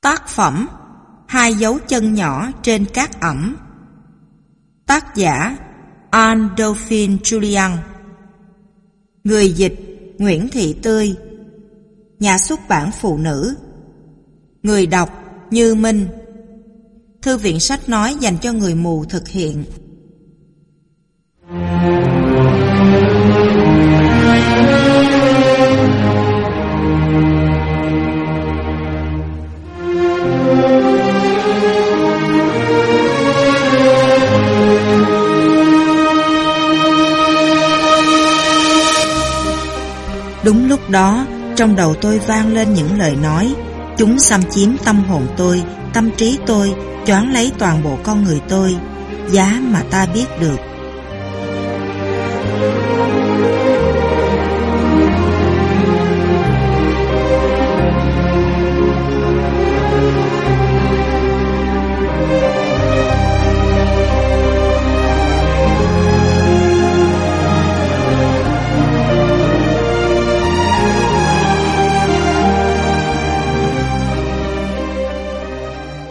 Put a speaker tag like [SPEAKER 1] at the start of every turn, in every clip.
[SPEAKER 1] Tác phẩm Hai dấu chân nhỏ trên cát ẩm. Tác giả Andolphin Julian. Người dịch Nguyễn Thị Tươi. Nhà xuất bản Phụ Nữ. Người đọc Như Minh. Thư viện sách nói dành cho người mù thực hiện. Đúng lúc đó, trong đầu tôi vang lên những lời nói. Chúng xâm chiếm tâm hồn tôi, tâm trí tôi, choáng lấy toàn bộ con người tôi. Giá mà ta biết được.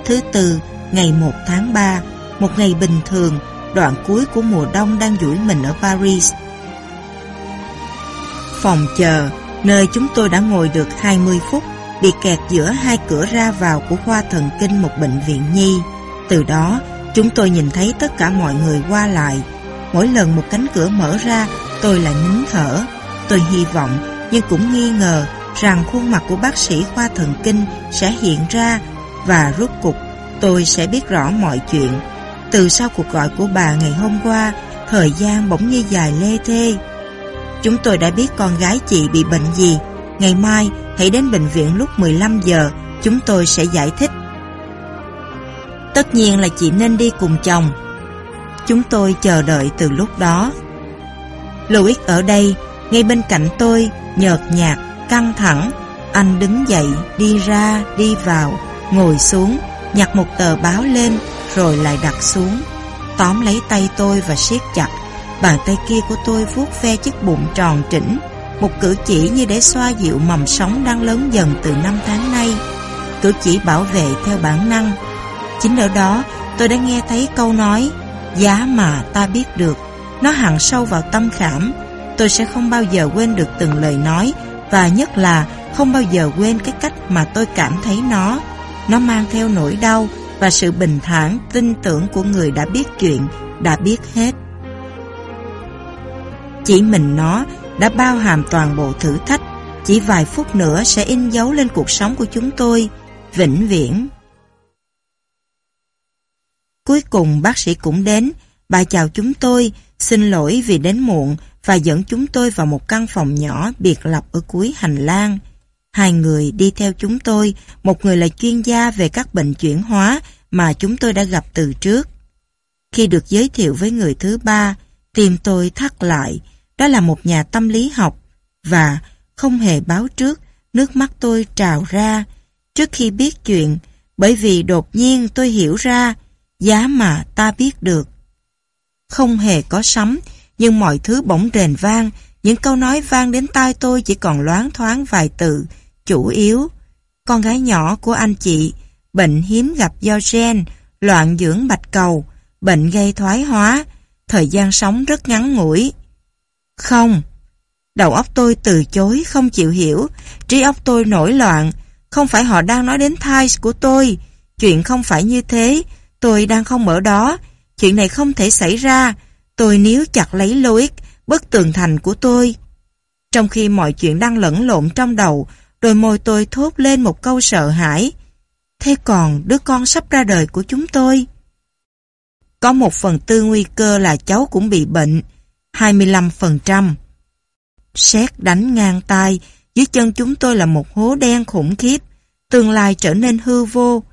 [SPEAKER 1] Thứ tư, ngày 1 tháng 3, một ngày bình thường, đoạn cuối của mùa đông đang duỗi mình ở Paris. Phòng chờ, nơi chúng tôi đã ngồi được 20 phút, bị kẹt giữa hai cửa ra vào của khoa thần kinh một bệnh viện nhi. Từ đó, chúng tôi nhìn thấy tất cả mọi người qua lại. Mỗi lần một cánh cửa mở ra, tôi lại nín thở. Tôi hy vọng, nhưng cũng nghi ngờ rằng khuôn mặt của bác sĩ khoa thần kinh sẽ hiện ra và rốt cục tôi sẽ biết rõ mọi chuyện. Từ sau cuộc gọi của bà ngày hôm qua, thời gian bỗng như dài lê thê. Chúng tôi đã biết con gái chị bị bệnh gì. Ngày mai, hãy đến bệnh viện lúc 15 giờ, chúng tôi sẽ giải thích. Tất nhiên là chị nên đi cùng chồng. Chúng tôi chờ đợi từ lúc đó. Louis ở đây, ngay bên cạnh tôi, nhợt nhạt, căng thẳng. Anh đứng dậy, đi ra, đi vào, ngồi xuống, nhặt một tờ báo lên rồi lại đặt xuống. Tóm lấy tay tôi và siết chặt. Bàn tay kia của tôi vuốt ve chiếc bụng tròn trĩnh. Một cử chỉ như để xoa dịu mầm sống đang lớn dần từ năm tháng nay. Cử chỉ bảo vệ theo bản năng. Chính ở đó tôi đã nghe thấy câu nói Giá mà ta biết được. Nó hằn sâu vào tâm khảm. Tôi sẽ không bao giờ quên được từng lời nói và nhất là không bao giờ quên cái cách mà tôi cảm thấy nó. Nó mang theo nỗi đau và sự bình thản, tin tưởng của người đã biết chuyện, đã biết hết. Chỉ mình nó đã bao hàm toàn bộ thử thách, chỉ vài phút nữa sẽ in dấu lên cuộc sống của chúng tôi, vĩnh viễn. Cuối cùng bác sĩ cũng đến, bà chào chúng tôi, xin lỗi vì đến muộn và dẫn chúng tôi vào một căn phòng nhỏ biệt lập ở cuối hành lang. Hai người đi theo chúng tôi, một người là chuyên gia về các bệnh chuyển hóa mà chúng tôi đã gặp từ trước. Khi được giới thiệu với người thứ ba, tim tôi thắt lại, đó là một nhà tâm lý học, và không hề báo trước, nước mắt tôi trào ra trước khi biết chuyện, bởi vì đột nhiên tôi hiểu ra giá mà ta biết được. Không hề có sấm, nhưng mọi thứ bỗng rền vang, những câu nói vang đến tai tôi chỉ còn loáng thoáng vài từ, chủ yếu. Con gái nhỏ của anh chị, bệnh hiếm gặp do gen, loạn dưỡng bạch cầu, bệnh gây thoái hóa, thời gian sống rất ngắn ngủi. Không, đầu óc tôi từ chối, không chịu hiểu, trí óc tôi nổi loạn, không phải họ đang nói đến thai của tôi, chuyện không phải như thế, tôi đang không ở đó, chuyện này không thể xảy ra, tôi níu chặt lấy Loic, bức tường thành của tôi. Trong khi mọi chuyện đang lẫn lộn trong đầu, đôi môi tôi thốt lên một câu sợ hãi. Thế còn đứa con sắp ra đời của chúng tôi? Có một phần tư nguy cơ là cháu cũng bị bệnh, 25%. Xét đánh ngang tay dưới chân chúng tôi là một hố đen khủng khiếp, tương lai trở nên hư vô.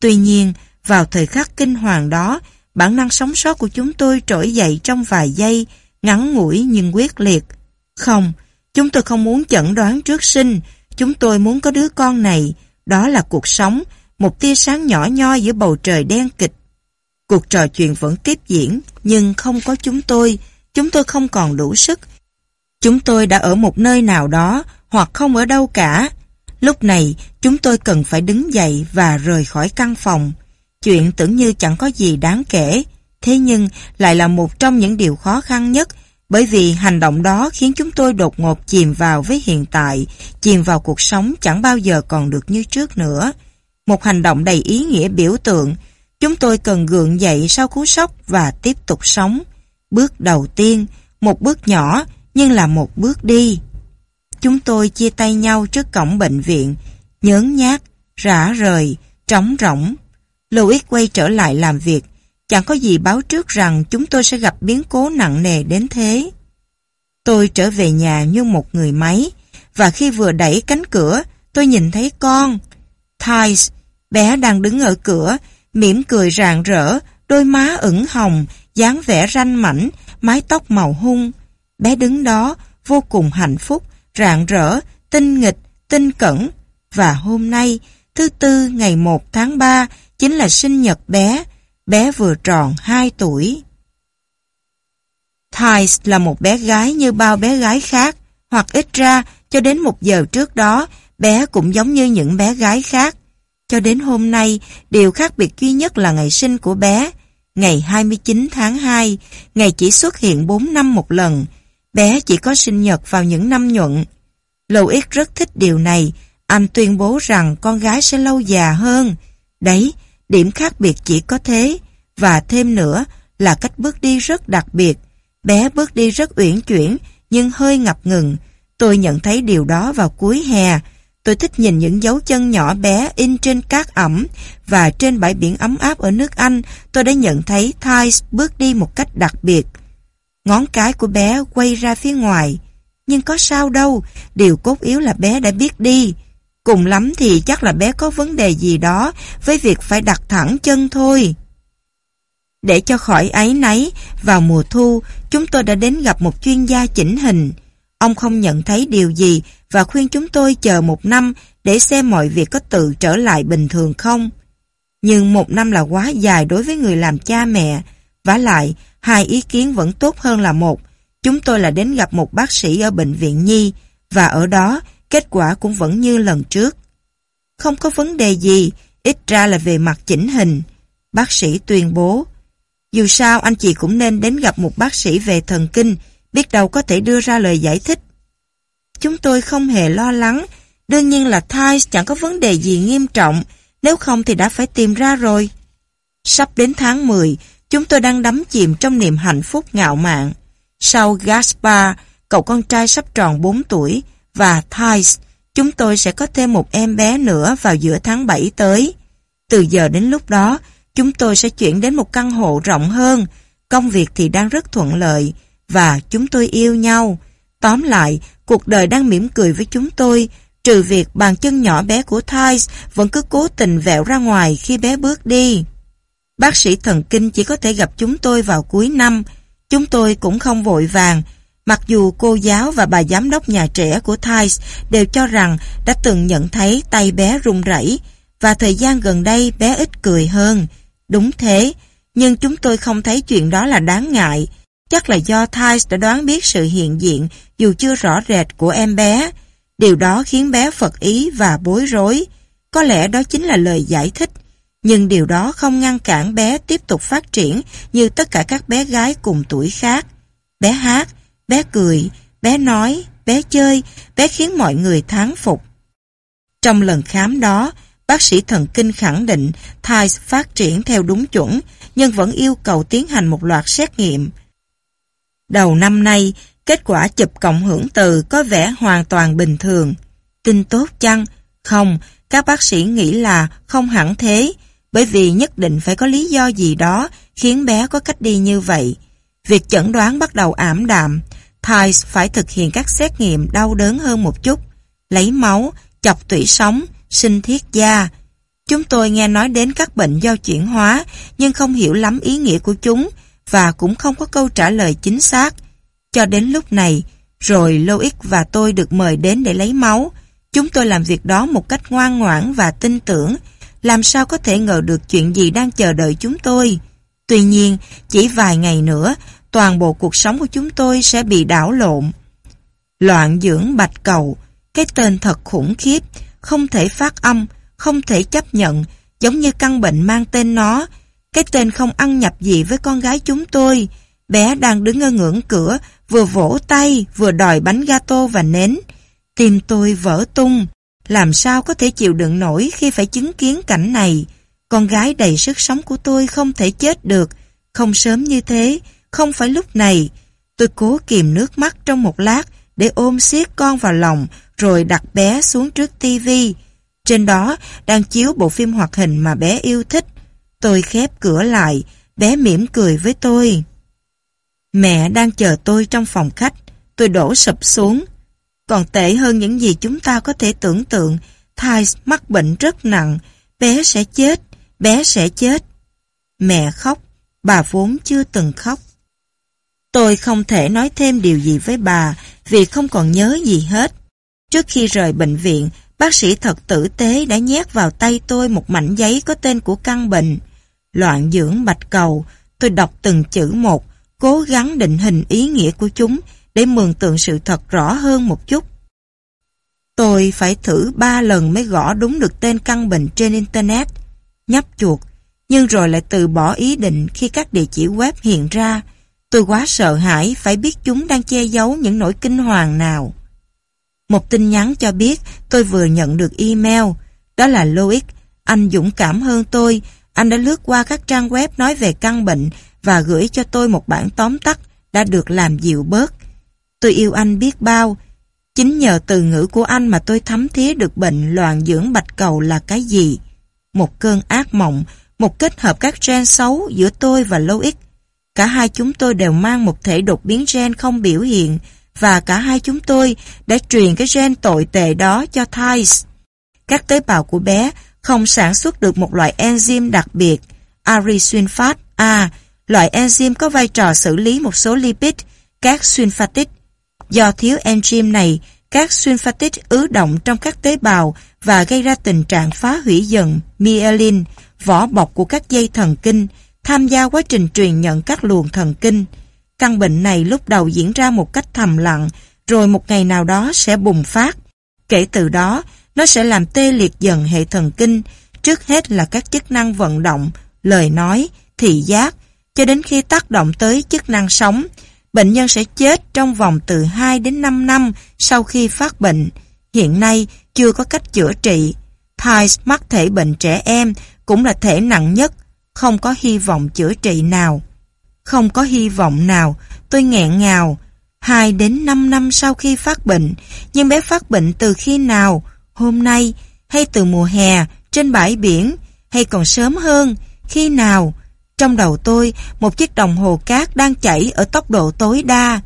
[SPEAKER 1] Tuy nhiên, vào thời khắc kinh hoàng đó, bản năng sống sót của chúng tôi trỗi dậy trong vài giây, ngắn ngủi nhưng quyết liệt. Không, chúng tôi không muốn chẩn đoán trước sinh, chúng tôi muốn có đứa con này, đó là cuộc sống, một tia sáng nhỏ nhoi giữa bầu trời đen kịch. Cuộc trò chuyện vẫn tiếp diễn, nhưng không có chúng tôi, chúng tôi không còn đủ sức. Chúng tôi đã ở một nơi nào đó, hoặc không ở đâu cả. Lúc này, chúng tôi cần phải đứng dậy và rời khỏi căn phòng. Chuyện tưởng như chẳng có gì đáng kể, thế nhưng lại là một trong những điều khó khăn nhất bởi vì hành động đó khiến chúng tôi đột ngột chìm vào với hiện tại, chìm vào cuộc sống chẳng bao giờ còn được như trước nữa. Một hành động đầy ý nghĩa biểu tượng, chúng tôi cần gượng dậy sau cú sốc và tiếp tục sống. Bước đầu tiên, một bước nhỏ nhưng là một bước đi. Chúng tôi chia tay nhau trước cổng bệnh viện, nhớn nhát, rã rời, trống rỗng. Louis quay trở lại làm việc, chẳng có gì báo trước rằng chúng tôi sẽ gặp biến cố nặng nề đến thế. Tôi trở về nhà như một người máy, và khi vừa đẩy cánh cửa, tôi nhìn thấy con. Thais, bé đang đứng ở cửa, mỉm cười rạng rỡ, đôi má ửng hồng, dáng vẻ ranh mảnh, mái tóc màu hung. Bé đứng đó, vô cùng hạnh phúc, rạng rỡ, tinh nghịch, tinh cẩn. Và hôm nay, thứ tư ngày 1 tháng 3, chính là sinh nhật bé. Bé vừa tròn 2 tuổi. Thais là một bé gái như bao bé gái khác, hoặc ít ra, cho đến một giờ trước đó, bé cũng giống như những bé gái khác. Cho đến hôm nay, điều khác biệt duy nhất là ngày sinh của bé. Ngày 29 tháng 2, ngày chỉ xuất hiện 4 năm một lần. Bé chỉ có sinh nhật vào những năm nhuận. Louis rất thích điều này. Anh tuyên bố rằng con gái sẽ lâu già hơn. Đấy, điểm khác biệt chỉ có thế. Và thêm nữa là cách bước đi rất đặc biệt. Bé bước đi rất uyển chuyển, nhưng hơi ngập ngừng. Tôi nhận thấy điều đó vào cuối hè. Tôi thích nhìn những dấu chân nhỏ bé in trên cát ẩm và trên bãi biển ấm áp ở nước Anh tôi đã nhận thấy Thais bước đi một cách đặc biệt. Ngón cái của bé quay ra phía ngoài. Nhưng có sao đâu, điều cốt yếu là bé đã biết đi. Cùng lắm thì chắc là bé có vấn đề gì đó với việc phải đặt thẳng chân thôi. Để cho khỏi ấy nấy, vào mùa thu, chúng tôi đã đến gặp một chuyên gia chỉnh hình. Ông không nhận thấy điều gì và khuyên chúng tôi chờ một năm để xem mọi việc có tự trở lại bình thường không. Nhưng một năm là quá dài đối với người làm cha mẹ. vả lại, hai ý kiến vẫn tốt hơn là một. Chúng tôi là đến gặp một bác sĩ ở bệnh viện Nhi và ở đó kết quả cũng vẫn như lần trước. Không có vấn đề gì, ít ra là về mặt chỉnh hình. Bác sĩ tuyên bố, dù sao anh chị cũng nên đến gặp một bác sĩ về thần kinh, biết đâu có thể đưa ra lời giải thích. Chúng tôi không hề lo lắng, đương nhiên là thai chẳng có vấn đề gì nghiêm trọng, nếu không thì đã phải tìm ra rồi. Sắp đến tháng 10, chúng tôi đang đắm chìm trong niềm hạnh phúc ngạo mạn. Sau Gaspar, cậu con trai sắp tròn 4 tuổi, và Thais, chúng tôi sẽ có thêm một em bé nữa vào giữa tháng 7 tới. Từ giờ đến lúc đó, chúng tôi sẽ chuyển đến một căn hộ rộng hơn. Công việc thì đang rất thuận lợi, và chúng tôi yêu nhau. Tóm lại, cuộc đời đang mỉm cười với chúng tôi, trừ việc bàn chân nhỏ bé của Thais vẫn cứ cố tình vẹo ra ngoài khi bé bước đi. Bác sĩ thần kinh chỉ có thể gặp chúng tôi vào cuối năm. Chúng tôi cũng không vội vàng, mặc dù cô giáo và bà giám đốc nhà trẻ của Thais đều cho rằng đã từng nhận thấy tay bé run rẩy và thời gian gần đây bé ít cười hơn. Đúng thế, nhưng chúng tôi không thấy chuyện đó là đáng ngại. Chắc là do Thais đã đoán biết sự hiện diện dù chưa rõ rệt của em bé. Điều đó khiến bé phật ý và bối rối. Có lẽ đó chính là lời giải thích. Nhưng điều đó không ngăn cản bé tiếp tục phát triển như tất cả các bé gái cùng tuổi khác. Bé hát, bé cười, bé nói, bé chơi, bé khiến mọi người thán phục. Trong lần khám đó, bác sĩ thần kinh khẳng định Thais phát triển theo đúng chuẩn, nhưng vẫn yêu cầu tiến hành một loạt xét nghiệm. Đầu năm nay, kết quả chụp cộng hưởng từ có vẻ hoàn toàn bình thường. Tin tốt chăng? Không, các bác sĩ nghĩ là không hẳn thế, bởi vì nhất định phải có lý do gì đó khiến bé có cách đi như vậy. Việc chẩn đoán bắt đầu ảm đạm, Thais phải thực hiện các xét nghiệm đau đớn hơn một chút, lấy máu, chọc tủy sống, sinh thiết da. Chúng tôi nghe nói đến các bệnh do chuyển hóa, nhưng không hiểu lắm ý nghĩa của chúng và cũng không có câu trả lời chính xác. Cho đến lúc này, rồi Loic và tôi được mời đến để lấy máu. Chúng tôi làm việc đó một cách ngoan ngoãn và tin tưởng, làm sao có thể ngờ được chuyện gì đang chờ đợi chúng tôi. Tuy nhiên, chỉ vài ngày nữa, toàn bộ cuộc sống của chúng tôi sẽ bị đảo lộn. Loạn dưỡng bạch cầu, cái tên thật khủng khiếp, không thể phát âm, không thể chấp nhận, giống như căn bệnh mang tên nó. Cái tên không ăn nhập gì với con gái chúng tôi. Bé đang đứng ở ngưỡng cửa, vừa vỗ tay, vừa đòi bánh gato và nến. Tim tôi vỡ tung. Làm sao có thể chịu đựng nổi khi phải chứng kiến cảnh này? Con gái đầy sức sống của tôi không thể chết được. Không sớm như thế, không phải lúc này. Tôi cố kìm nước mắt trong một lát để ôm siết con vào lòng rồi đặt bé xuống trước tivi. Trên đó đang chiếu bộ phim hoạt hình mà bé yêu thích. Tôi khép cửa lại, bé mỉm cười với tôi. Mẹ đang chờ tôi trong phòng khách, tôi đổ sụp xuống. Còn tệ hơn những gì chúng ta có thể tưởng tượng, Thais mắc bệnh rất nặng, bé sẽ chết, bé sẽ chết. Mẹ khóc, bà vốn chưa từng khóc. Tôi không thể nói thêm điều gì với bà vì không còn nhớ gì hết. Trước khi rời bệnh viện, bác sĩ thật tử tế đã nhét vào tay tôi một mảnh giấy có tên của căn bệnh. Loạn dưỡng bạch cầu, tôi đọc từng chữ một, cố gắng định hình ý nghĩa của chúng để mường tượng sự thật rõ hơn một chút. Tôi phải thử ba lần mới gõ đúng được tên căn bệnh trên Internet, nhấp chuột, nhưng rồi lại từ bỏ ý định khi các địa chỉ web hiện ra. Tôi quá sợ hãi phải biết chúng đang che giấu những nỗi kinh hoàng nào. Một tin nhắn cho biết tôi vừa nhận được email. Đó là Loic. Anh dũng cảm hơn tôi. Anh đã lướt qua các trang web nói về căn bệnh và gửi cho tôi một bản tóm tắt đã được làm dịu bớt. Tôi yêu anh biết bao. Chính nhờ từ ngữ của anh mà tôi thấm thía được bệnh loạn dưỡng bạch cầu là cái gì. Một cơn ác mộng, một kết hợp các gen xấu giữa tôi và Loic. Cả hai chúng tôi đều mang một thể đột biến gen không biểu hiện và cả hai chúng tôi đã truyền cái gen tồi tệ đó cho Thais. Các tế bào của bé không sản xuất được một loại enzyme đặc biệt, arisulfat A, loại enzyme có vai trò xử lý một số lipid, các sulfatic. Do thiếu enzyme này, các sulfatic ứ động trong các tế bào và gây ra tình trạng phá hủy dần myelin, vỏ bọc của các dây thần kinh, tham gia quá trình truyền nhận các luồng thần kinh. Căn bệnh này lúc đầu diễn ra một cách thầm lặng, rồi một ngày nào đó sẽ bùng phát. Kể từ đó, nó sẽ làm tê liệt dần hệ thần kinh, trước hết là các chức năng vận động, lời nói, thị giác, cho đến khi tác động tới chức năng sống. Bệnh nhân sẽ chết trong vòng từ 2 đến 5 năm sau khi phát bệnh. Hiện nay, chưa có cách chữa trị. Thais mắc thể bệnh trẻ em cũng là thể nặng nhất, không có hy vọng chữa trị nào. Không có hy vọng nào, tôi nghẹn ngào. Hai đến năm năm sau khi phát bệnh, nhưng bé phát bệnh từ khi nào? Hôm nay, hay từ mùa hè, trên bãi biển, hay còn sớm hơn, khi nào? Trong đầu tôi, một chiếc đồng hồ cát đang chảy ở tốc độ tối đa.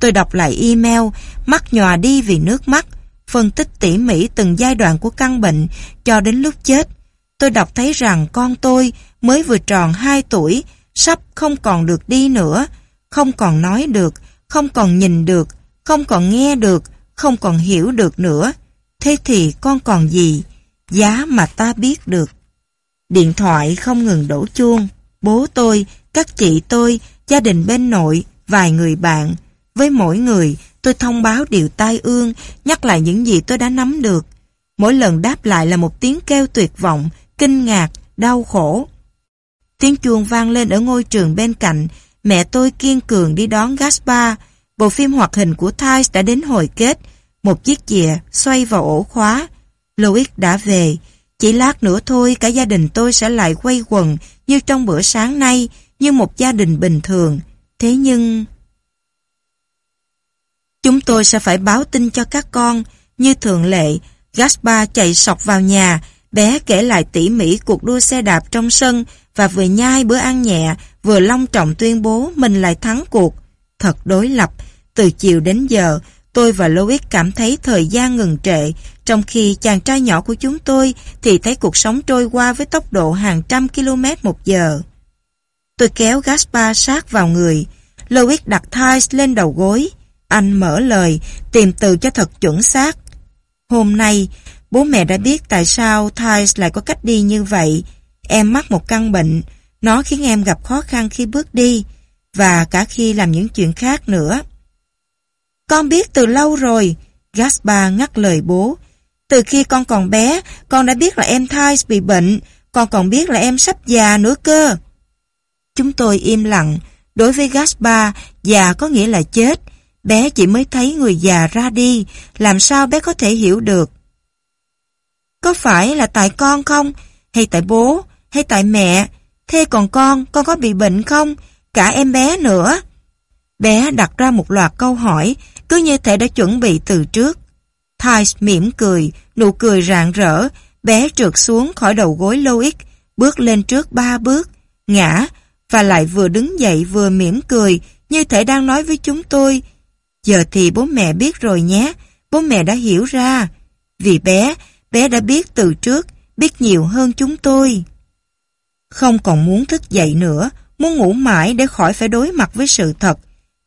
[SPEAKER 1] Tôi đọc lại email, mắt nhòa đi vì nước mắt, phân tích tỉ mỉ từng giai đoạn của căn bệnh cho đến lúc chết. Tôi đọc thấy rằng con tôi mới vừa tròn 2 tuổi, sắp không còn được đi nữa, không còn nói được, không còn nhìn được, không còn nghe được, không còn hiểu được nữa. Thế thì con còn gì? Giá mà ta biết được. Điện thoại không ngừng đổ chuông. Bố tôi, các chị tôi, gia đình bên nội, vài người bạn. Với mỗi người, tôi thông báo điều tai ương, nhắc lại những gì tôi đã nắm được. Mỗi lần đáp lại là một tiếng kêu tuyệt vọng, kinh ngạc, đau khổ. Tiếng chuông vang lên ở ngôi trường bên cạnh, mẹ tôi kiên cường đi đón Gaspar. Bộ phim hoạt hình của Thais đã đến hồi kết, một chiếc chìa xoay vào ổ khóa. Louis đã về, chỉ lát nữa thôi cả gia đình tôi sẽ lại quay quần như trong bữa sáng nay, như một gia đình bình thường. Thế nhưng... Chúng tôi sẽ phải báo tin cho các con. Như thường lệ, Gaspar chạy sọc vào nhà, bé kể lại tỉ mỉ cuộc đua xe đạp trong sân và vừa nhai bữa ăn nhẹ, vừa long trọng tuyên bố mình lại thắng cuộc. Thật đối lập, từ chiều đến giờ, tôi và Louis cảm thấy thời gian ngừng trệ, trong khi chàng trai nhỏ của chúng tôi thì thấy cuộc sống trôi qua với tốc độ hàng trăm km một giờ. Tôi kéo Gaspar sát vào người, Louis đặt Thais lên đầu gối. Anh mở lời, tìm từ cho thật chuẩn xác. Hôm nay, bố mẹ đã biết tại sao Thais lại có cách đi như vậy, Em mắc một căn bệnh, nó khiến em gặp khó khăn khi bước đi, và cả khi làm những chuyện khác nữa. Con biết từ lâu rồi, Gaspar ngắt lời bố. Từ khi con còn bé, con đã biết là em Thais bị bệnh, con còn biết là em sắp già nữa cơ. Chúng tôi im lặng. Đối với Gaspar, già có nghĩa là chết. Bé chỉ mới thấy người già ra đi, làm sao bé có thể hiểu được? Có phải là tại con không? Hay tại bố? Hay tại mẹ? Thế còn con, con có bị bệnh không? Cả em bé nữa. Bé đặt ra một loạt câu hỏi, cứ như thể đã chuẩn bị từ trước. Thais mỉm cười, nụ cười rạng rỡ, bé trượt xuống khỏi đầu gối Loic, bước lên trước ba bước, ngã, và lại vừa đứng dậy vừa mỉm cười, như thể đang nói với chúng tôi. Giờ thì bố mẹ biết rồi nhé, bố mẹ đã hiểu ra. Vì bé, bé đã biết từ trước, biết nhiều hơn chúng tôi. Không còn muốn thức dậy nữa, muốn ngủ mãi để khỏi phải đối mặt với sự thật.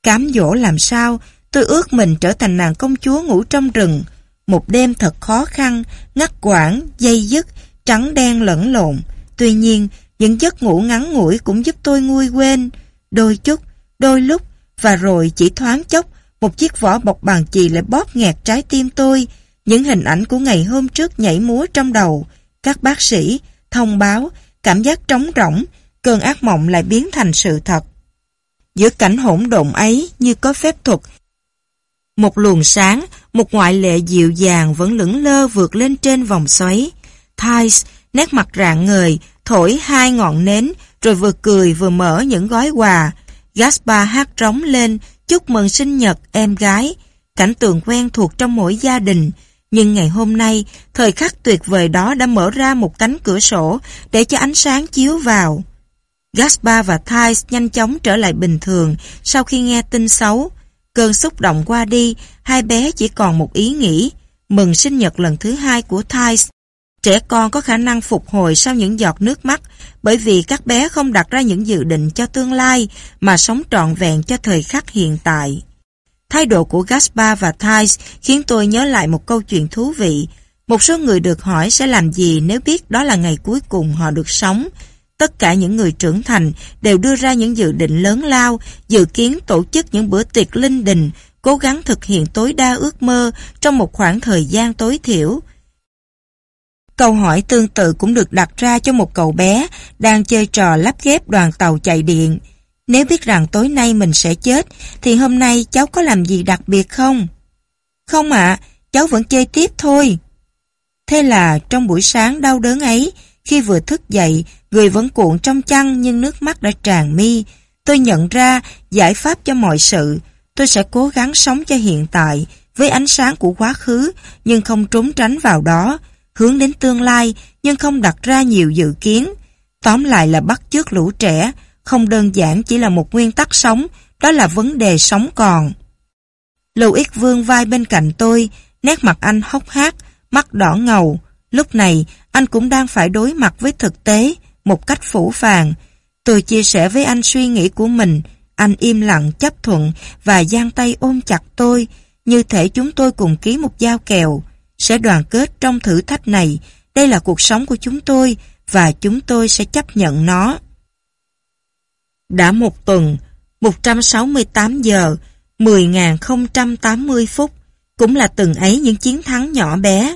[SPEAKER 1] Cám dỗ làm sao, tôi ước mình trở thành nàng công chúa ngủ trong rừng. Một đêm thật khó khăn, ngắt quãng, dây dứt, trắng đen lẫn lộn. Tuy nhiên, những giấc ngủ ngắn ngủi cũng giúp tôi nguôi quên. Đôi chút, đôi lúc, và rồi chỉ thoáng chốc, một chiếc vỏ bọc bằng chì lại bóp nghẹt trái tim tôi. Những hình ảnh của ngày hôm trước nhảy múa trong đầu. Các bác sĩ, thông báo, cảm giác trống rỗng, cơn ác mộng lại biến thành sự thật. Giữa cảnh hỗn độn ấy như có phép thuật. Một luồng sáng, một ngoại lệ dịu dàng vẫn lững lơ vượt lên trên vòng xoáy. Thais, nét mặt rạng ngời, thổi hai ngọn nến, rồi vừa cười vừa mở những gói quà. Gaspar hát trống lên, chúc mừng sinh nhật em gái. Cảnh tượng quen thuộc trong mỗi gia đình. Nhưng ngày hôm nay, thời khắc tuyệt vời đó đã mở ra một cánh cửa sổ để cho ánh sáng chiếu vào. Gaspar và Thais nhanh chóng trở lại bình thường sau khi nghe tin xấu. Cơn xúc động qua đi, hai bé chỉ còn một ý nghĩ, mừng sinh nhật lần thứ hai của Thais. Trẻ con có khả năng phục hồi sau những giọt nước mắt bởi vì các bé không đặt ra những dự định cho tương lai mà sống trọn vẹn cho thời khắc hiện tại. Thái độ của Gaspar và Thais khiến tôi nhớ lại một câu chuyện thú vị. Một số người được hỏi sẽ làm gì nếu biết đó là ngày cuối cùng họ được sống. Tất cả những người trưởng thành đều đưa ra những dự định lớn lao, dự kiến tổ chức những bữa tiệc linh đình, cố gắng thực hiện tối đa ước mơ trong một khoảng thời gian tối thiểu. Câu hỏi tương tự cũng được đặt ra cho một cậu bé đang chơi trò lắp ghép đoàn tàu chạy điện. Nếu biết rằng tối nay mình sẽ chết, thì hôm nay cháu có làm gì đặc biệt không? Không ạ, cháu vẫn chơi tiếp thôi. Thế là trong buổi sáng đau đớn ấy, khi vừa thức dậy, người vẫn cuộn trong chăn nhưng nước mắt đã tràn mi. Tôi nhận ra giải pháp cho mọi sự. Tôi sẽ cố gắng sống cho hiện tại, với ánh sáng của quá khứ, nhưng không trốn tránh vào đó hướng đến tương lai nhưng không đặt ra nhiều dự kiến. Tóm lại là bắt chước lũ trẻ, không đơn giản chỉ là một nguyên tắc sống, đó là vấn đề sống còn. Lưu Ích vương vai bên cạnh tôi, nét mặt anh hốc hác, mắt đỏ ngầu. Lúc này, anh cũng đang phải đối mặt với thực tế, một cách phủ phàng. Tôi chia sẻ với anh suy nghĩ của mình, anh im lặng chấp thuận và giang tay ôm chặt tôi, như thể chúng tôi cùng ký một giao kèo sẽ đoàn kết trong thử thách này. Đây là cuộc sống của chúng tôi và chúng tôi sẽ chấp nhận nó. Đã một tuần, 168 giờ, 10.080 phút, cũng là từng ấy những chiến thắng nhỏ bé.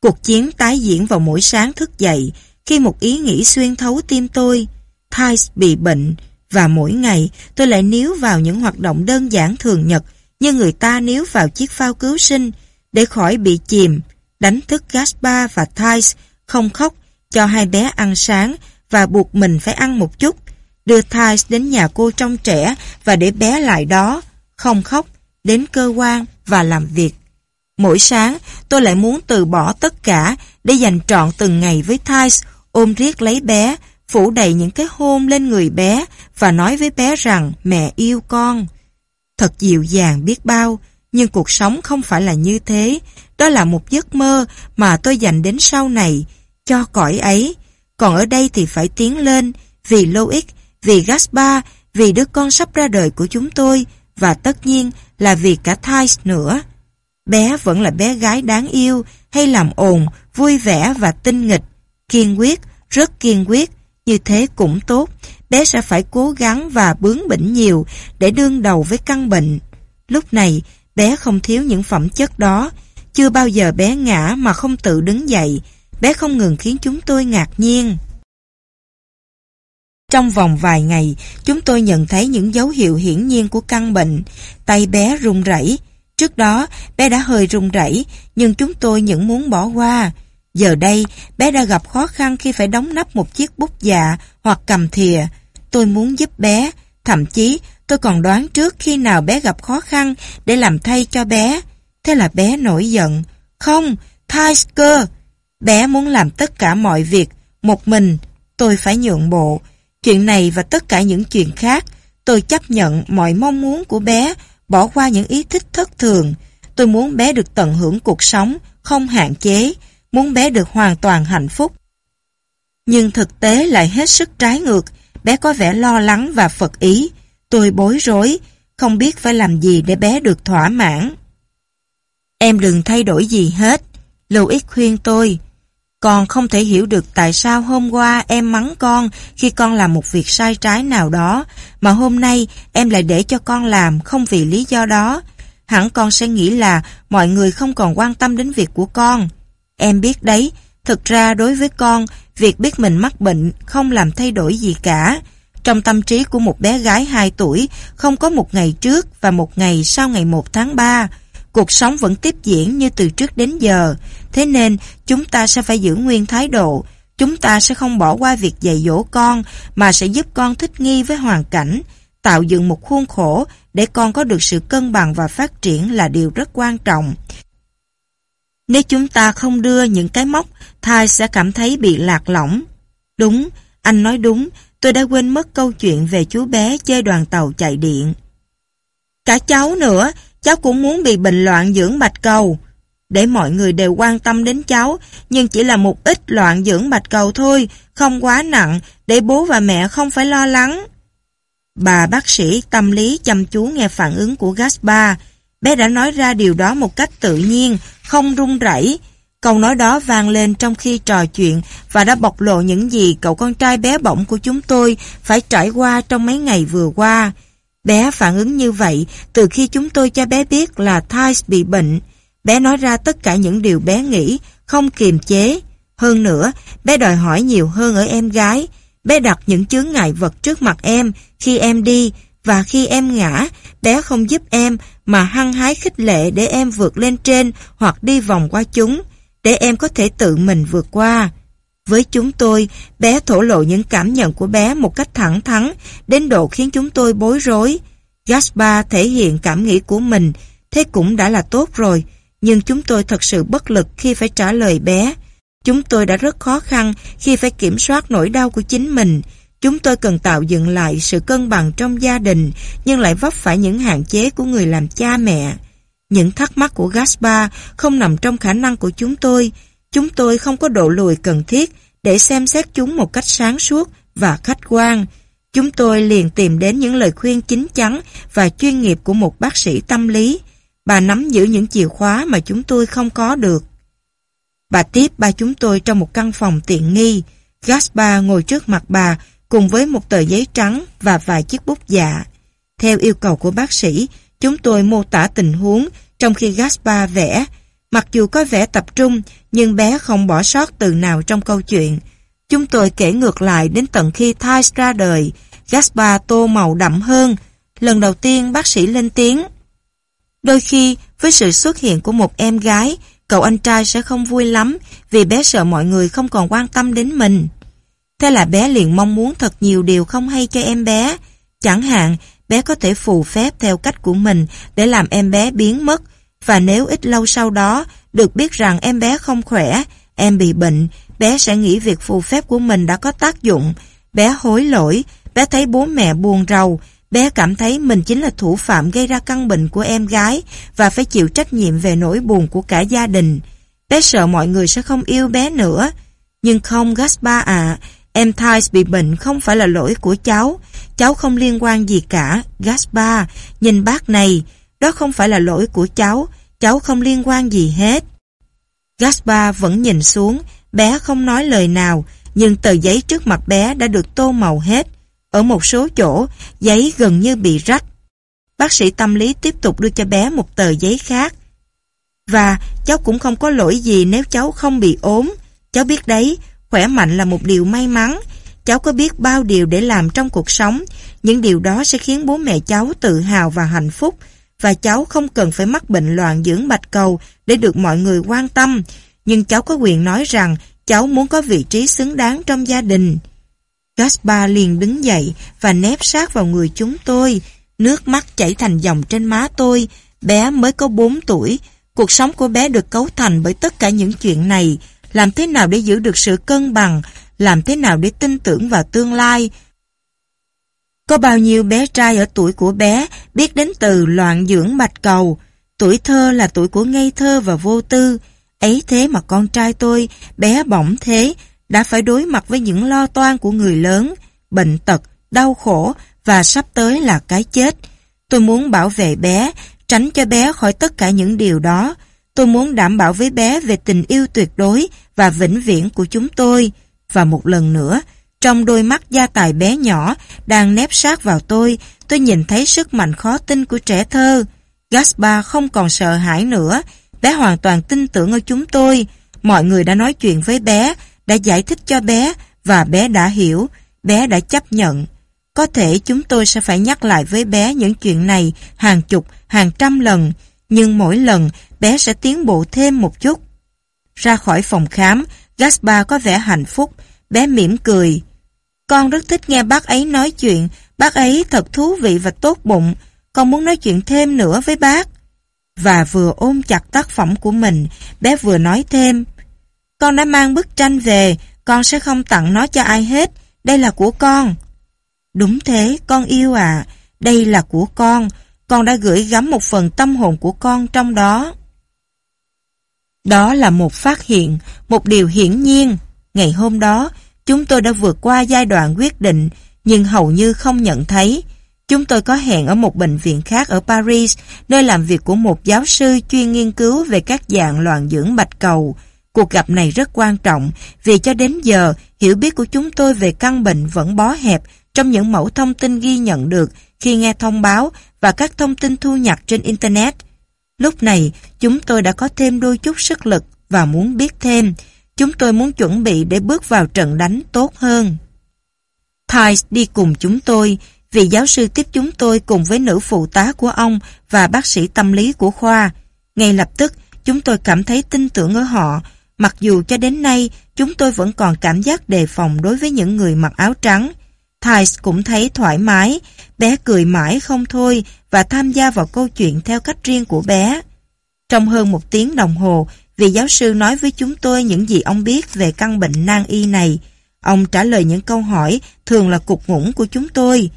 [SPEAKER 1] Cuộc chiến tái diễn vào mỗi sáng thức dậy, khi một ý nghĩ xuyên thấu tim tôi. Thais bị bệnh, và mỗi ngày tôi lại níu vào những hoạt động đơn giản thường nhật như người ta níu vào chiếc phao cứu sinh, để khỏi bị chìm, đánh thức Gaspar và Thais không khóc, cho hai bé ăn sáng và buộc mình phải ăn một chút, đưa Thais đến nhà cô trong trẻ và để bé lại đó, không khóc, đến cơ quan và làm việc. Mỗi sáng, tôi lại muốn từ bỏ tất cả để dành trọn từng ngày với Thais, ôm riết lấy bé, phủ đầy những cái hôn lên người bé và nói với bé rằng mẹ yêu con. Thật dịu dàng biết bao, nhưng cuộc sống không phải là như thế. Đó là một giấc mơ mà tôi dành đến sau này, cho cõi ấy. Còn ở đây thì phải tiến lên, vì Loic, vì Gaspar, vì đứa con sắp ra đời của chúng tôi, và tất nhiên là vì cả Thais nữa. Bé vẫn là bé gái đáng yêu, hay làm ồn, vui vẻ và tinh nghịch, kiên quyết, rất kiên quyết, như thế cũng tốt. Bé sẽ phải cố gắng và bướng bỉnh nhiều để đương đầu với căn bệnh. Lúc này, bé không thiếu những phẩm chất đó, Chưa bao giờ bé ngã mà không tự đứng dậy. Bé không ngừng khiến chúng tôi ngạc nhiên. Trong vòng vài ngày, chúng tôi nhận thấy những dấu hiệu hiển nhiên của căn bệnh. Tay bé run rẩy. Trước đó, bé đã hơi run rẩy, nhưng chúng tôi vẫn muốn bỏ qua. Giờ đây, bé đã gặp khó khăn khi phải đóng nắp một chiếc bút dạ hoặc cầm thìa. Tôi muốn giúp bé, thậm chí tôi còn đoán trước khi nào bé gặp khó khăn để làm thay cho bé. Thế là bé nổi giận. Không, Tysker! Bé muốn làm tất cả mọi việc, một mình, tôi phải nhượng bộ. Chuyện này và tất cả những chuyện khác, tôi chấp nhận mọi mong muốn của bé, bỏ qua những ý thích thất thường. Tôi muốn bé được tận hưởng cuộc sống, không hạn chế, muốn bé được hoàn toàn hạnh phúc. Nhưng thực tế lại hết sức trái ngược, bé có vẻ lo lắng và phật ý. Tôi bối rối, không biết phải làm gì để bé được thỏa mãn. Em đừng thay đổi gì hết, Louis khuyên tôi. Con không thể hiểu được tại sao hôm qua em mắng con khi con làm một việc sai trái nào đó, mà hôm nay em lại để cho con làm không vì lý do đó. Hẳn con sẽ nghĩ là mọi người không còn quan tâm đến việc của con. Em biết đấy, thực ra đối với con, việc biết mình mắc bệnh không làm thay đổi gì cả. Trong tâm trí của một bé gái 2 tuổi, không có một ngày trước và một ngày sau ngày 1 tháng 3. Cuộc sống vẫn tiếp diễn như từ trước đến giờ. Thế nên, chúng ta sẽ phải giữ nguyên thái độ. Chúng ta sẽ không bỏ qua việc dạy dỗ con, mà sẽ giúp con thích nghi với hoàn cảnh, tạo dựng một khuôn khổ để con có được sự cân bằng và phát triển là điều rất quan trọng. Nếu chúng ta không đưa những cái móc, thai sẽ cảm thấy bị lạc lõng. Đúng, anh nói đúng, tôi đã quên mất câu chuyện về chú bé chơi đoàn tàu chạy điện. Cả cháu nữa, cháu cũng muốn bị bệnh loạn dưỡng bạch cầu. Để mọi người đều quan tâm đến cháu, nhưng chỉ là một ít loạn dưỡng bạch cầu thôi, không quá nặng, để bố và mẹ không phải lo lắng. Bà bác sĩ tâm lý chăm chú nghe phản ứng của Gaspar. Bé đã nói ra điều đó một cách tự nhiên, không run rẩy. Câu nói đó vang lên trong khi trò chuyện và đã bộc lộ những gì cậu con trai bé bỏng của chúng tôi phải trải qua trong mấy ngày vừa qua. Bé phản ứng như vậy từ khi chúng tôi cho bé biết là Thais bị bệnh. Bé nói ra tất cả những điều bé nghĩ, không kiềm chế. Hơn nữa, bé đòi hỏi nhiều hơn ở em gái. Bé đặt những chướng ngại vật trước mặt em khi em đi và khi em ngã, bé không giúp em mà hăng hái khích lệ để em vượt lên trên hoặc đi vòng qua chúng, để em có thể tự mình vượt qua. Với chúng tôi, bé thổ lộ những cảm nhận của bé một cách thẳng thắn, đến độ khiến chúng tôi bối rối. Gaspar thể hiện cảm nghĩ của mình, thế cũng đã là tốt rồi, nhưng chúng tôi thật sự bất lực khi phải trả lời bé. Chúng tôi đã rất khó khăn khi phải kiểm soát nỗi đau của chính mình. Chúng tôi cần tạo dựng lại sự cân bằng trong gia đình, nhưng lại vấp phải những hạn chế của người làm cha mẹ. Những thắc mắc của Gaspar không nằm trong khả năng của chúng tôi, Chúng tôi không có độ lùi cần thiết để xem xét chúng một cách sáng suốt và khách quan. Chúng tôi liền tìm đến những lời khuyên chính chắn và chuyên nghiệp của một bác sĩ tâm lý. Bà nắm giữ những chìa khóa mà chúng tôi không có được. Bà tiếp ba chúng tôi trong một căn phòng tiện nghi. Gaspar ngồi trước mặt bà cùng với một tờ giấy trắng và vài chiếc bút dạ. Theo yêu cầu của bác sĩ, chúng tôi mô tả tình huống trong khi Gaspar vẽ Mặc dù có vẻ tập trung, nhưng bé không bỏ sót từ nào trong câu chuyện. Chúng tôi kể ngược lại đến tận khi Thais ra đời, Gaspar tô màu đậm hơn. Lần đầu tiên bác sĩ lên tiếng. Đôi khi, với sự xuất hiện của một em gái, cậu anh trai sẽ không vui lắm vì bé sợ mọi người không còn quan tâm đến mình. Thế là bé liền mong muốn thật nhiều điều không hay cho em bé. Chẳng hạn, bé có thể phù phép theo cách của mình để làm em bé biến mất và nếu ít lâu sau đó được biết rằng em bé không khỏe, em bị bệnh, bé sẽ nghĩ việc phù phép của mình đã có tác dụng. Bé hối lỗi, bé thấy bố mẹ buồn rầu, bé cảm thấy mình chính là thủ phạm gây ra căn bệnh của em gái và phải chịu trách nhiệm về nỗi buồn của cả gia đình. Bé sợ mọi người sẽ không yêu bé nữa. Nhưng không Gaspar à, em Thais bị bệnh không phải là lỗi của cháu. Cháu không liên quan gì cả. Gaspar, nhìn bác này, đó không phải là lỗi của cháu, cháu không liên quan gì hết. Gaspar vẫn nhìn xuống, bé không nói lời nào, nhưng tờ giấy trước mặt bé đã được tô màu hết. Ở một số chỗ, giấy gần như bị rách. Bác sĩ tâm lý tiếp tục đưa cho bé một tờ giấy khác. Và cháu cũng không có lỗi gì nếu cháu không bị ốm. Cháu biết đấy, khỏe mạnh là một điều may mắn. Cháu có biết bao điều để làm trong cuộc sống. Những điều đó sẽ khiến bố mẹ cháu tự hào và hạnh phúc. Và cháu không cần phải mắc bệnh loạn dưỡng bạch cầu để được mọi người quan tâm. Nhưng cháu có quyền nói rằng cháu muốn có vị trí xứng đáng trong gia đình. Gaspar liền đứng dậy và nép sát vào người chúng tôi. Nước mắt chảy thành dòng trên má tôi. Bé mới có 4 tuổi. Cuộc sống của bé được cấu thành bởi tất cả những chuyện này. Làm thế nào để giữ được sự cân bằng? Làm thế nào để tin tưởng vào tương lai? Có bao nhiêu bé trai ở tuổi của bé biết đến từ loạn dưỡng mạch cầu. Tuổi thơ là tuổi của ngây thơ và vô tư. Ấy thế mà con trai tôi, bé bỏng thế, đã phải đối mặt với những lo toan của người lớn, bệnh tật, đau khổ và sắp tới là cái chết. Tôi muốn bảo vệ bé, tránh cho bé khỏi tất cả những điều đó. Tôi muốn đảm bảo với bé về tình yêu tuyệt đối và vĩnh viễn của chúng tôi. Và một lần nữa, trong đôi mắt gia tài bé nhỏ đang nép sát vào tôi, tôi nhìn thấy sức mạnh khó tin của trẻ thơ. Gaspar không còn sợ hãi nữa, bé hoàn toàn tin tưởng ở chúng tôi. Mọi người đã nói chuyện với bé, đã giải thích cho bé và bé đã hiểu, bé đã chấp nhận. Có thể chúng tôi sẽ phải nhắc lại với bé những chuyện này hàng chục, hàng trăm lần, nhưng mỗi lần bé sẽ tiến bộ thêm một chút. Ra khỏi phòng khám, Gaspar có vẻ hạnh phúc, bé mỉm cười. Con rất thích nghe bác ấy nói chuyện, bác ấy thật thú vị và tốt bụng, con muốn nói chuyện thêm nữa với bác. Và vừa ôm chặt tác phẩm của mình, bé vừa nói thêm, con đã mang bức tranh về, con sẽ không tặng nó cho ai hết, đây là của con. Đúng thế, con yêu à, đây là của con, con đã gửi gắm một phần tâm hồn của con trong đó. Đó là một phát hiện, một điều hiển nhiên. Ngày hôm đó, chúng tôi đã vượt qua giai đoạn quyết định, nhưng hầu như không nhận thấy. Chúng tôi có hẹn ở một bệnh viện khác ở Paris, nơi làm việc của một giáo sư chuyên nghiên cứu về các dạng loạn dưỡng bạch cầu. Cuộc gặp này rất quan trọng vì cho đến giờ hiểu biết của chúng tôi về căn bệnh vẫn bó hẹp trong những mẫu thông tin ghi nhận được khi nghe thông báo và các thông tin thu nhặt trên Internet. Lúc này, chúng tôi đã có thêm đôi chút sức lực và muốn biết thêm. Chúng tôi muốn chuẩn bị để bước vào trận đánh tốt hơn. Thais đi cùng chúng tôi, vị giáo sư tiếp chúng tôi cùng với nữ phụ tá của ông và bác sĩ tâm lý của khoa. Ngay lập tức, chúng tôi cảm thấy tin tưởng ở họ, mặc dù cho đến nay chúng tôi vẫn còn cảm giác đề phòng đối với những người mặc áo trắng. Thais cũng thấy thoải mái, bé cười mãi không thôi và tham gia vào câu chuyện theo cách riêng của bé. Trong hơn một tiếng đồng hồ, vì giáo sư nói với chúng tôi những gì ông biết về căn bệnh nan y này. Ông trả lời những câu hỏi thường là cục ngủng của chúng tôi.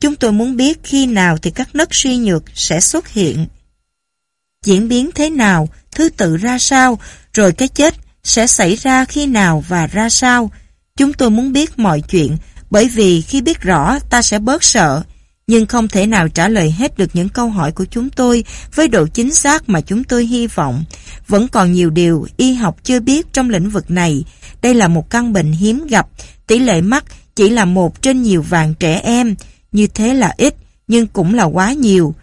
[SPEAKER 1] Chúng tôi muốn biết khi nào thì các nấc suy nhược sẽ xuất hiện. Diễn biến thế nào, thứ tự ra sao, rồi cái chết sẽ xảy ra khi nào và ra sao. Chúng tôi muốn biết mọi chuyện, bởi vì khi biết rõ ta sẽ bớt sợ, nhưng không thể nào trả lời hết được những câu hỏi của chúng tôi với độ chính xác mà chúng tôi hy vọng. Vẫn còn nhiều điều y học chưa biết trong lĩnh vực này. Đây là một căn bệnh hiếm gặp, tỷ lệ mắc chỉ là một trên nhiều vàng trẻ em. Như thế là ít, nhưng cũng là quá nhiều.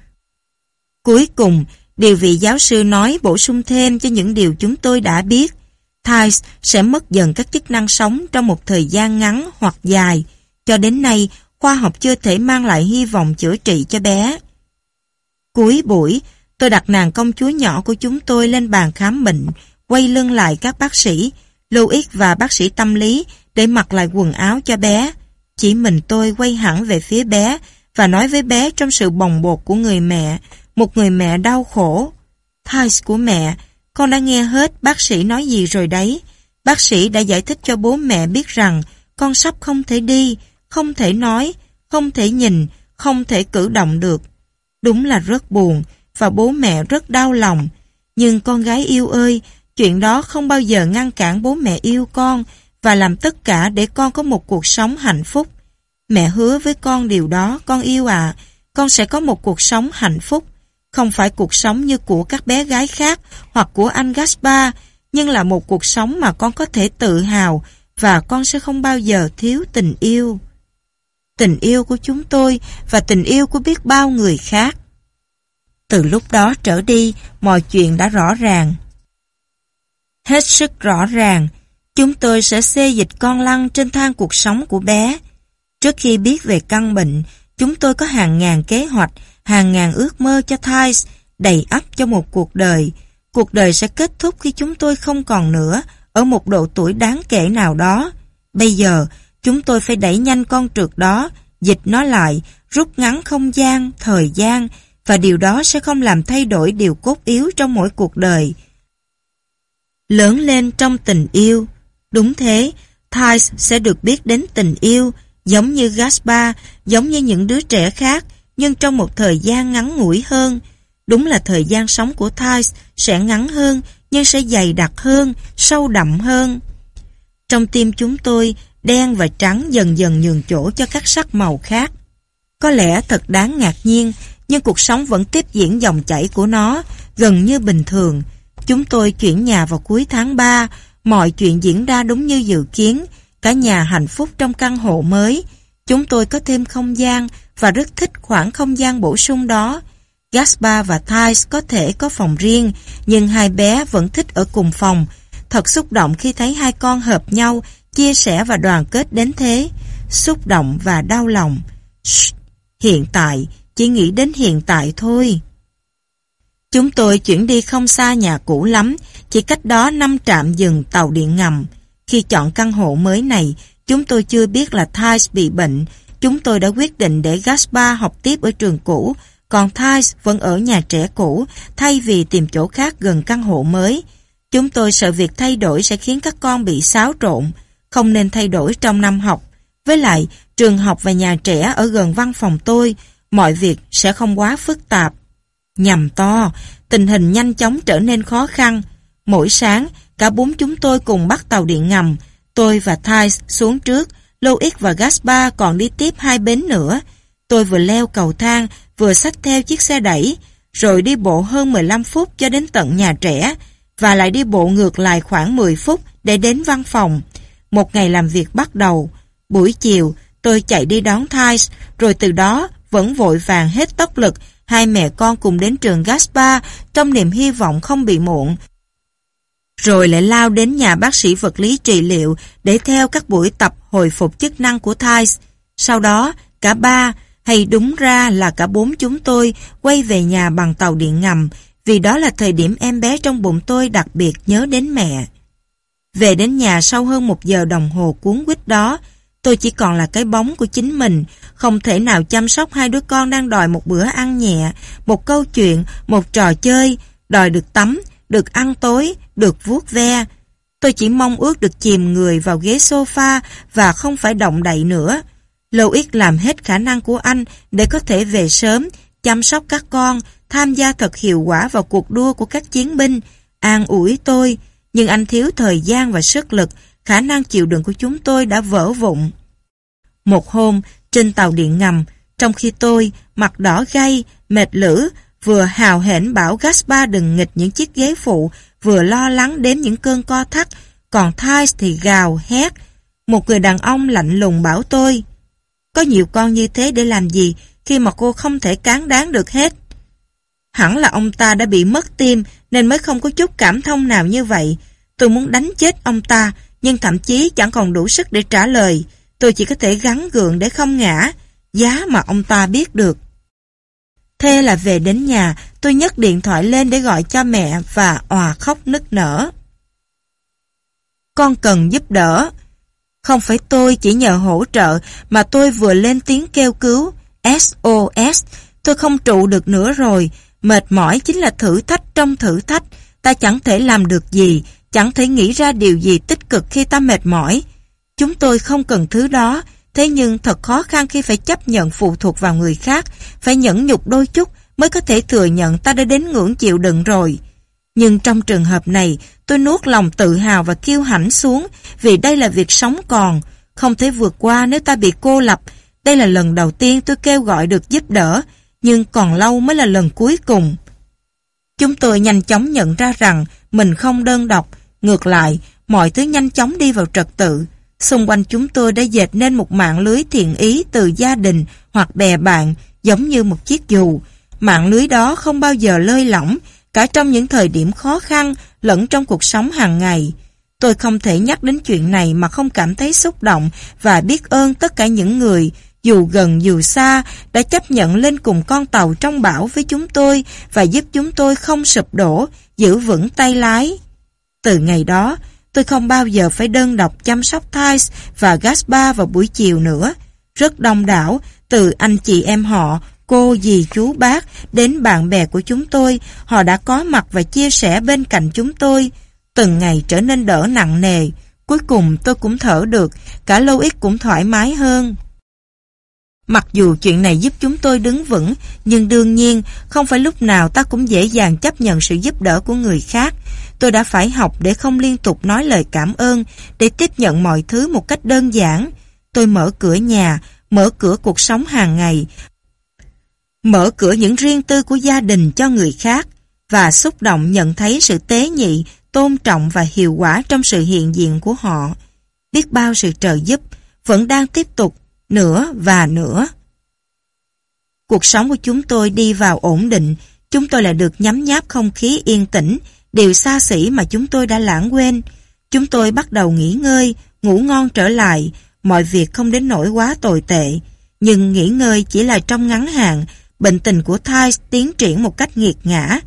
[SPEAKER 1] Cuối cùng, điều vị giáo sư nói bổ sung thêm cho những điều chúng tôi đã biết. Thais sẽ mất dần các chức năng sống trong một thời gian ngắn hoặc dài. Cho đến nay, khoa học chưa thể mang lại hy vọng chữa trị cho bé. Cuối buổi, tôi đặt nàng công chúa nhỏ của chúng tôi lên bàn khám bệnh, quay lưng lại các bác sĩ, Louis và bác sĩ tâm lý để mặc lại quần áo cho bé. Chỉ mình tôi quay hẳn về phía bé và nói với bé trong sự bồng bột của người mẹ, một người mẹ đau khổ. Thais của mẹ, con đã nghe hết bác sĩ nói gì rồi đấy. Bác sĩ đã giải thích cho bố mẹ biết rằng con sắp không thể đi, không thể nói, không thể nhìn, không thể cử động được. Đúng là rất buồn và bố mẹ rất đau lòng. Nhưng con gái yêu ơi, chuyện đó không bao giờ ngăn cản bố mẹ yêu con và làm tất cả để con có một cuộc sống hạnh phúc. Mẹ hứa với con điều đó, con yêu à, con sẽ có một cuộc sống hạnh phúc. Không phải cuộc sống như của các bé gái khác hoặc của anh Gaspar, nhưng là một cuộc sống mà con có thể tự hào và con sẽ không bao giờ thiếu tình yêu tình yêu của chúng tôi và tình yêu của biết bao người khác. Từ lúc đó trở đi, mọi chuyện đã rõ ràng. Hết sức rõ ràng, chúng tôi sẽ xê dịch con lăn trên thang cuộc sống của bé. Trước khi biết về căn bệnh, chúng tôi có hàng ngàn kế hoạch, hàng ngàn ước mơ cho Thais, đầy ắp cho một cuộc đời. Cuộc đời sẽ kết thúc khi chúng tôi không còn nữa, ở một độ tuổi đáng kể nào đó. Bây giờ, chúng tôi phải đẩy nhanh con trượt đó, dịch nó lại, rút ngắn không gian, thời gian, và điều đó sẽ không làm thay đổi điều cốt yếu trong mỗi cuộc đời. Lớn lên trong tình yêu. Đúng thế, Thais sẽ được biết đến tình yêu, giống như Gaspar, giống như những đứa trẻ khác, nhưng trong một thời gian ngắn ngủi hơn. Đúng là thời gian sống của Thais sẽ ngắn hơn, nhưng sẽ dày đặc hơn, sâu đậm hơn. Trong tim chúng tôi, đen và trắng dần dần nhường chỗ cho các sắc màu khác. Có lẽ thật đáng ngạc nhiên, nhưng cuộc sống vẫn tiếp diễn dòng chảy của nó, gần như bình thường. Chúng tôi chuyển nhà vào cuối tháng 3, mọi chuyện diễn ra đúng như dự kiến, cả nhà hạnh phúc trong căn hộ mới. Chúng tôi có thêm không gian và rất thích khoảng không gian bổ sung đó. Gaspar và Thais có thể có phòng riêng, nhưng hai bé vẫn thích ở cùng phòng. Thật xúc động khi thấy hai con hợp nhau, chia sẻ và đoàn kết đến thế. Xúc động và đau lòng. Shh, hiện tại, chỉ nghĩ đến hiện tại thôi. Chúng tôi chuyển đi không xa nhà cũ lắm, chỉ cách đó năm trạm dừng tàu điện ngầm. Khi chọn căn hộ mới này, chúng tôi chưa biết là Thais bị bệnh. Chúng tôi đã quyết định để Gaspar học tiếp ở trường cũ, còn Thais vẫn ở nhà trẻ cũ, thay vì tìm chỗ khác gần căn hộ mới. Chúng tôi sợ việc thay đổi sẽ khiến các con bị xáo trộn, không nên thay đổi trong năm học. Với lại, trường học và nhà trẻ ở gần văn phòng tôi, mọi việc sẽ không quá phức tạp. Nhầm to, tình hình nhanh chóng trở nên khó khăn. Mỗi sáng, cả bốn chúng tôi cùng bắt tàu điện ngầm. Tôi và Thais xuống trước, Louis và Gaspar còn đi tiếp hai bến nữa. Tôi vừa leo cầu thang, vừa xách theo chiếc xe đẩy, rồi đi bộ hơn 15 phút cho đến tận nhà trẻ, và lại đi bộ ngược lại khoảng 10 phút để đến văn phòng. Một ngày làm việc bắt đầu. Buổi chiều, tôi chạy đi đón Thais, rồi từ đó vẫn vội vàng hết tốc lực, hai mẹ con cùng đến trường Gaspar trong niềm hy vọng không bị muộn. Rồi lại lao đến nhà bác sĩ vật lý trị liệu để theo các buổi tập hồi phục chức năng của Thais. Sau đó, cả ba, hay đúng ra là cả bốn chúng tôi quay về nhà bằng tàu điện ngầm, vì đó là thời điểm em bé trong bụng tôi đặc biệt nhớ đến mẹ. Về đến nhà sau hơn một giờ đồng hồ cuốn quýt đó, tôi chỉ còn là cái bóng của chính mình, không thể nào chăm sóc hai đứa con đang đòi một bữa ăn nhẹ, một câu chuyện, một trò chơi, đòi được tắm, được ăn tối, được vuốt ve. Tôi chỉ mong ước được chìm người vào ghế sofa và không phải động đậy nữa. Louis làm hết khả năng của anh để có thể về sớm, chăm sóc các con, tham gia thật hiệu quả vào cuộc đua của các chiến binh, an ủi tôi, nhưng anh thiếu thời gian và sức lực, khả năng chịu đựng của chúng tôi đã vỡ vụn. Một hôm, trên tàu điện ngầm, trong khi tôi, mặt đỏ gay, mệt lử, vừa hào hển bảo Gaspar đừng nghịch những chiếc ghế phụ, vừa lo lắng đến những cơn co thắt, còn Thais thì gào, hét. Một người đàn ông lạnh lùng bảo tôi, có nhiều con như thế để làm gì khi mà cô không thể cán đáng được hết? Hẳn là ông ta đã bị mất tim nên mới không có chút cảm thông nào như vậy. Tôi muốn đánh chết ông ta nhưng thậm chí chẳng còn đủ sức để trả lời. Tôi chỉ có thể gắn gượng để không ngã, giá mà ông ta biết được. Thế là về đến nhà, tôi nhấc điện thoại lên để gọi cho mẹ và òa khóc nức nở. Con cần giúp đỡ. Không phải tôi chỉ nhờ hỗ trợ mà tôi vừa lên tiếng kêu cứu. SOS, tôi không trụ được nữa rồi. Mệt mỏi chính là thử thách trong thử thách. Ta chẳng thể làm được gì, chẳng thể nghĩ ra điều gì tích cực khi ta mệt mỏi. Chúng tôi không cần thứ đó, thế nhưng thật khó khăn khi phải chấp nhận phụ thuộc vào người khác, phải nhẫn nhục đôi chút mới có thể thừa nhận ta đã đến ngưỡng chịu đựng rồi. Nhưng trong trường hợp này, tôi nuốt lòng tự hào và kiêu hãnh xuống vì đây là việc sống còn, không thể vượt qua nếu ta bị cô lập. Đây là lần đầu tiên tôi kêu gọi được giúp đỡ, nhưng còn lâu mới là lần cuối cùng. Chúng tôi nhanh chóng nhận ra rằng mình không đơn độc, ngược lại, mọi thứ nhanh chóng đi vào trật tự. Xung quanh chúng tôi đã dệt nên một mạng lưới thiện ý từ gia đình hoặc bè bạn, giống như một chiếc dù. mạng lưới đó không bao giờ lơi lỏng, cả trong những thời điểm khó khăn lẫn trong cuộc sống hàng ngày. Tôi không thể nhắc đến chuyện này mà không cảm thấy xúc động và biết ơn tất cả những người, dù gần dù xa, đã chấp nhận lên cùng con tàu trong bão với chúng tôi và giúp chúng tôi không sụp đổ, giữ vững tay lái. Từ ngày đó, tôi không bao giờ phải đơn độc chăm sóc Thais và Gaspar vào buổi chiều nữa. Rất đông đảo, từ anh chị em họ, cô, dì, chú, bác, đến bạn bè của chúng tôi, họ đã có mặt và chia sẻ bên cạnh chúng tôi. Từng ngày trở nên đỡ nặng nề, cuối cùng tôi cũng thở được, cả lâu ít cũng thoải mái hơn. Mặc dù chuyện này giúp chúng tôi đứng vững, nhưng đương nhiên không phải lúc nào ta cũng dễ dàng chấp nhận sự giúp đỡ của người khác. Tôi đã phải học để không liên tục nói lời cảm ơn, để tiếp nhận mọi thứ một cách đơn giản. Tôi mở cửa nhà, mở cửa cuộc sống hàng ngày, mở cửa những riêng tư của gia đình cho người khác và xúc động nhận thấy sự tế nhị, tôn trọng và hiệu quả trong sự hiện diện của họ. Biết bao sự trợ giúp vẫn đang tiếp tục nữa và nữa. Cuộc sống của chúng tôi đi vào ổn định, chúng tôi lại được nhắm nháp không khí yên tĩnh, điều xa xỉ mà chúng tôi đã lãng quên. Chúng tôi bắt đầu nghỉ ngơi, ngủ ngon trở lại, mọi việc không đến nỗi quá tồi tệ. Nhưng nghỉ ngơi chỉ là trong ngắn hạn, bệnh tình của thai tiến triển một cách nghiệt ngã.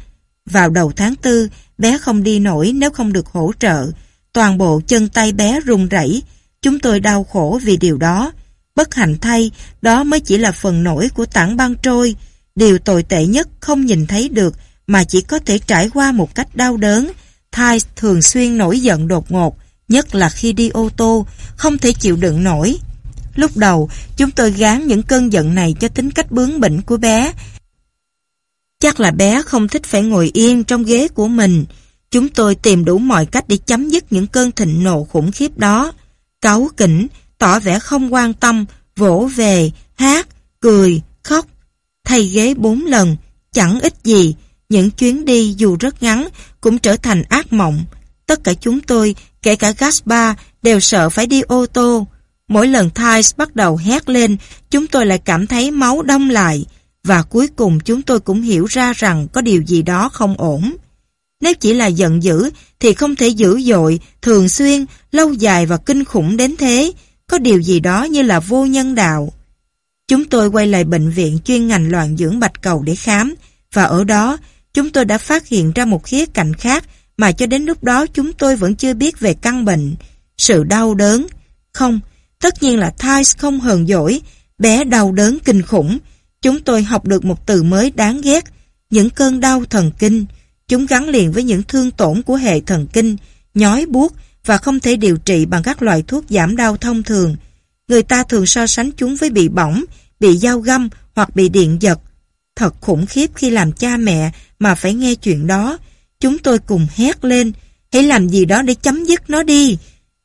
[SPEAKER 1] Vào đầu tháng tư, bé không đi nổi nếu không được hỗ trợ. Toàn bộ chân tay bé run rẩy. Chúng tôi đau khổ vì điều đó. Bất hạnh thay, đó mới chỉ là phần nổi của tảng băng trôi. Điều tồi tệ nhất không nhìn thấy được mà chỉ có thể trải qua một cách đau đớn. Thai thường xuyên nổi giận đột ngột, nhất là khi đi ô tô, không thể chịu đựng nổi. Lúc đầu, chúng tôi gán những cơn giận này cho tính cách bướng bỉnh của bé. Chắc là bé không thích phải ngồi yên trong ghế của mình. Chúng tôi tìm đủ mọi cách để chấm dứt những cơn thịnh nộ khủng khiếp đó. Cáu kỉnh, tỏ vẻ không quan tâm, vỗ về, hát, cười, khóc. Thay ghế bốn lần, chẳng ít gì. Những chuyến đi dù rất ngắn cũng trở thành ác mộng. Tất cả chúng tôi, kể cả Gaspar, đều sợ phải đi ô tô. Mỗi lần Thais bắt đầu hét lên, chúng tôi lại cảm thấy máu đông lại. Và cuối cùng chúng tôi cũng hiểu ra rằng có điều gì đó không ổn. Nếu chỉ là giận dữ thì không thể dữ dội, thường xuyên, lâu dài và kinh khủng đến thế. Có điều gì đó như là vô nhân đạo. Chúng tôi quay lại bệnh viện chuyên ngành loạn dưỡng bạch cầu để khám. Và ở đó, chúng tôi đã phát hiện ra một khía cạnh khác mà cho đến lúc đó chúng tôi vẫn chưa biết về căn bệnh. Sự đau đớn. Không, tất nhiên là Thais không hờn dỗi, bé đau đớn kinh khủng. Chúng tôi học được một từ mới đáng ghét, những cơn đau thần kinh. Chúng gắn liền với những thương tổn của hệ thần kinh, nhói buốt và không thể điều trị bằng các loại thuốc giảm đau thông thường. Người ta thường so sánh chúng với bị bỏng, bị dao găm hoặc bị điện giật. Thật khủng khiếp khi làm cha mẹ mà phải nghe chuyện đó. Chúng tôi cùng hét lên, hãy làm gì đó để chấm dứt nó đi.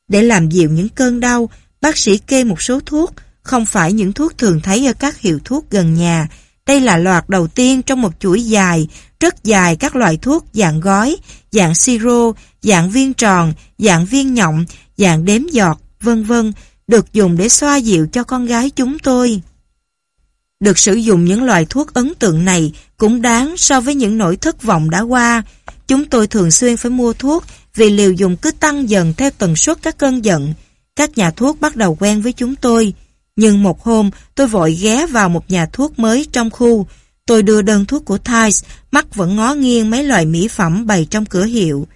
[SPEAKER 1] Để làm dịu những cơn đau, bác sĩ kê một số thuốc, không phải những thuốc thường thấy ở các hiệu thuốc gần nhà. Đây là loạt đầu tiên trong một chuỗi dài, rất dài các loại thuốc dạng gói, dạng siro, dạng viên tròn, dạng viên nhọng, dạng đếm giọt, vân vân, được dùng để xoa dịu cho con gái chúng tôi. Được sử dụng những loại thuốc ấn tượng này cũng đáng so với những nỗi thất vọng đã qua. Chúng tôi thường xuyên phải mua thuốc vì liều dùng cứ tăng dần theo tần suất các cơn giận. Các nhà thuốc bắt đầu quen với chúng tôi. Nhưng một hôm tôi vội ghé vào một nhà thuốc mới trong khu. Tôi đưa đơn thuốc của Thais, mắt vẫn ngó nghiêng mấy loại mỹ phẩm bày trong cửa hiệu.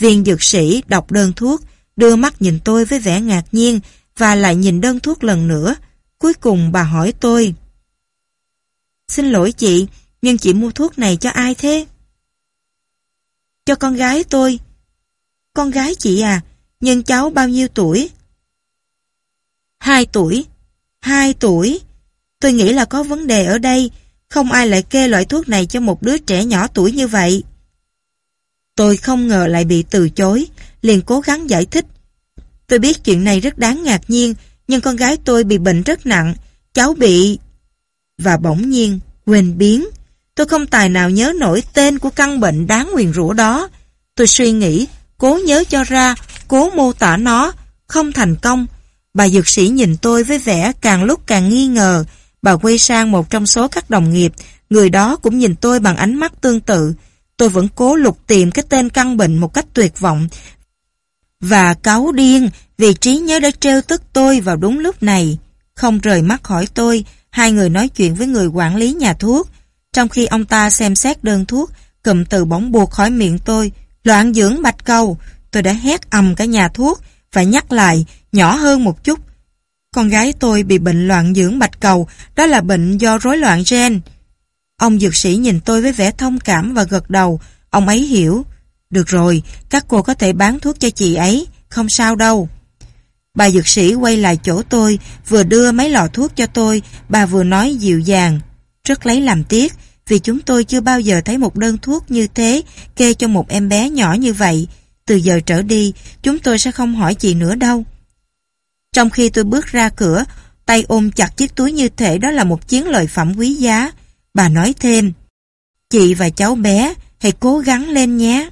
[SPEAKER 1] Viên dược sĩ đọc đơn thuốc, đưa mắt nhìn tôi với vẻ ngạc nhiên và lại nhìn đơn thuốc lần nữa. Cuối cùng bà hỏi tôi. Xin lỗi chị, nhưng chị mua thuốc này cho ai thế? Cho con gái tôi. Con gái chị à, nhưng cháu bao nhiêu tuổi? Hai tuổi. Hai tuổi. Tôi nghĩ là có vấn đề ở đây, không ai lại kê loại thuốc này cho một đứa trẻ nhỏ tuổi như vậy. Tôi không ngờ lại bị từ chối, liền cố gắng giải thích. Tôi biết chuyện này rất đáng ngạc nhiên, nhưng con gái tôi bị bệnh rất nặng, cháu bị... Và bỗng nhiên, quên biến. Tôi không tài nào nhớ nổi tên của căn bệnh đáng nguyền rủa đó. Tôi suy nghĩ, cố nhớ cho ra, cố mô tả nó, không thành công. Bà dược sĩ nhìn tôi với vẻ càng lúc càng nghi ngờ. Bà quay sang một trong số các đồng nghiệp, Người đó cũng nhìn tôi bằng ánh mắt tương tự. Tôi vẫn cố lục tìm cái tên căn bệnh một cách tuyệt vọng và cáu điên vì trí nhớ đã trêu tức tôi vào đúng lúc này. Không rời mắt khỏi tôi, hai người nói chuyện với người quản lý nhà thuốc. Trong khi ông ta xem xét đơn thuốc, cụm từ bóng buộc khỏi miệng tôi, loạn dưỡng bạch cầu, tôi đã hét ầm cả nhà thuốc, phải nhắc lại, nhỏ hơn một chút. Con gái tôi bị bệnh loạn dưỡng bạch cầu, đó là bệnh do rối loạn gen. Ông dược sĩ nhìn tôi với vẻ thông cảm và gật đầu, ông ấy hiểu. Được rồi, các cô có thể bán thuốc cho chị ấy, không sao đâu. Bà dược sĩ quay lại chỗ tôi, vừa đưa mấy lọ thuốc cho tôi, bà vừa nói dịu dàng. Rất lấy làm tiếc, vì chúng tôi chưa bao giờ thấy một đơn thuốc như thế kê cho một em bé nhỏ như vậy. Từ giờ trở đi, chúng tôi sẽ không hỏi chị nữa đâu. Trong khi tôi bước ra cửa, tay ôm chặt chiếc túi như thể đó là một chiến lợi phẩm quý giá. Bà nói thêm, chị và cháu bé hãy cố gắng lên nhé.